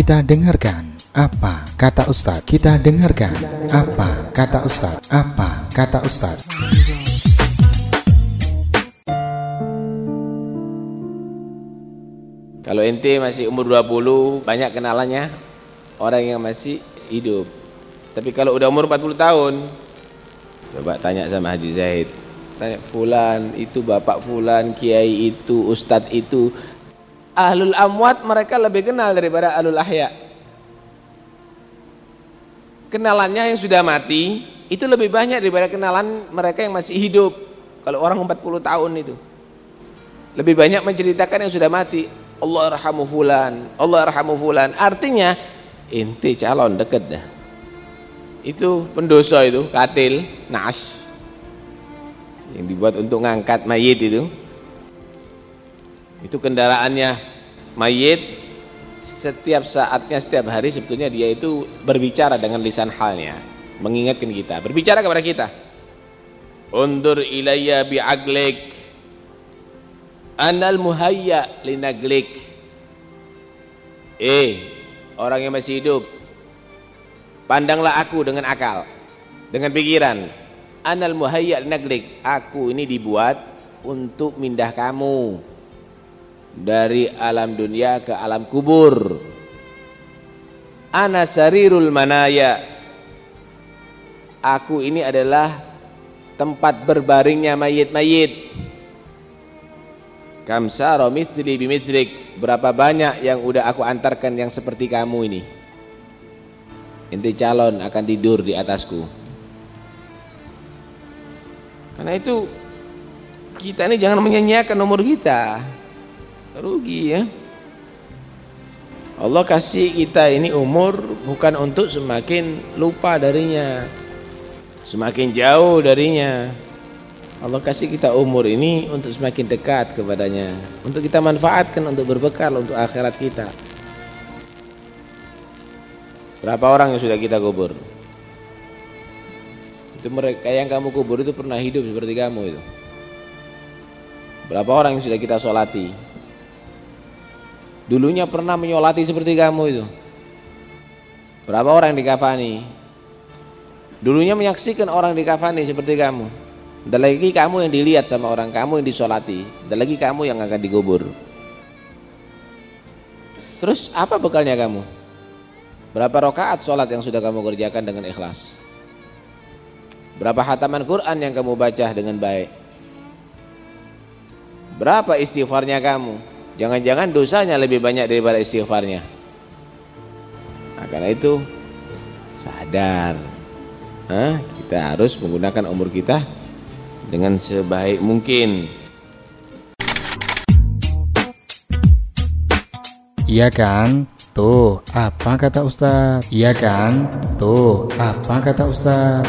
Kita dengarkan apa kata Ustadz. Kita dengarkan apa kata Ustadz. Apa kata Ustadz. Kalau ente masih umur 20, banyak kenalannya orang yang masih hidup. Tapi kalau udah umur 40 tahun, coba tanya sama Haji Zaid. Tanya fulan, itu bapak fulan, kiai itu, ustadz itu. Ahlul amwat mereka lebih kenal daripada ahlul ahya. Kenalannya yang sudah mati, itu lebih banyak daripada kenalan mereka yang masih hidup. Kalau orang 40 tahun itu. Lebih banyak menceritakan yang sudah mati. Allah arhamu fulan, Allah arhamu fulan. Artinya inti calon deket dah. Itu pendosa itu, katil, nas. Yang dibuat untuk ngangkat mayit itu. Itu kendaraannya mayit. Setiap saatnya, setiap hari sebetulnya dia itu berbicara dengan lisan halnya. Mengingatkan kita, berbicara kepada kita. Undur ilayya bi'aglik. Anal muhayya linaglik. Eh orang yang masih hidup pandanglah aku dengan akal dengan pikiran. Anal muhayya linaglik. Aku ini dibuat untuk mindah kamu dari alam dunia ke alam kubur ana sarirul manaya aku ini adalah tempat berbaringnya mayit-mayit Kam sara mithli bimithlik. Berapa banyak yang udah aku antarkan yang seperti kamu ini. Inti calon akan tidur di atasku. Karena itu kita ini jangan menyanyiakan nomor kita. Rugi ya. Allah kasih kita ini umur bukan untuk semakin lupa darinya. Semakin jauh darinya. Allah kasih kita umur ini untuk semakin dekat kepadanya untuk kita manfaatkan untuk berbekal untuk akhirat kita berapa orang yang sudah kita kubur itu mereka yang kamu kubur itu pernah hidup seperti kamu itu berapa orang yang sudah kita solati dulunya pernah menyolati seperti kamu itu. Berapa orang yang dikafani dulunya menyaksikan orang dikafani seperti kamu. Dan lagi kamu yang dilihat sama orang kamu yang disolati. Dan lagi kamu yang akan digubur. Terus apa bekalnya kamu? Berapa rakaat sholat yang sudah kamu kerjakan dengan ikhlas? Berapa hataman Quran yang kamu baca dengan baik? Berapa istighfarnya kamu jangan-jangan dosanya lebih banyak daripada istighfarnya nah, karena itu sadar Hah? kita harus menggunakan umur kita dengan sebaik mungkin. Iya kan? Tuh, apa kata Ustaz? Iya kan? Tuh, apa kata Ustaz?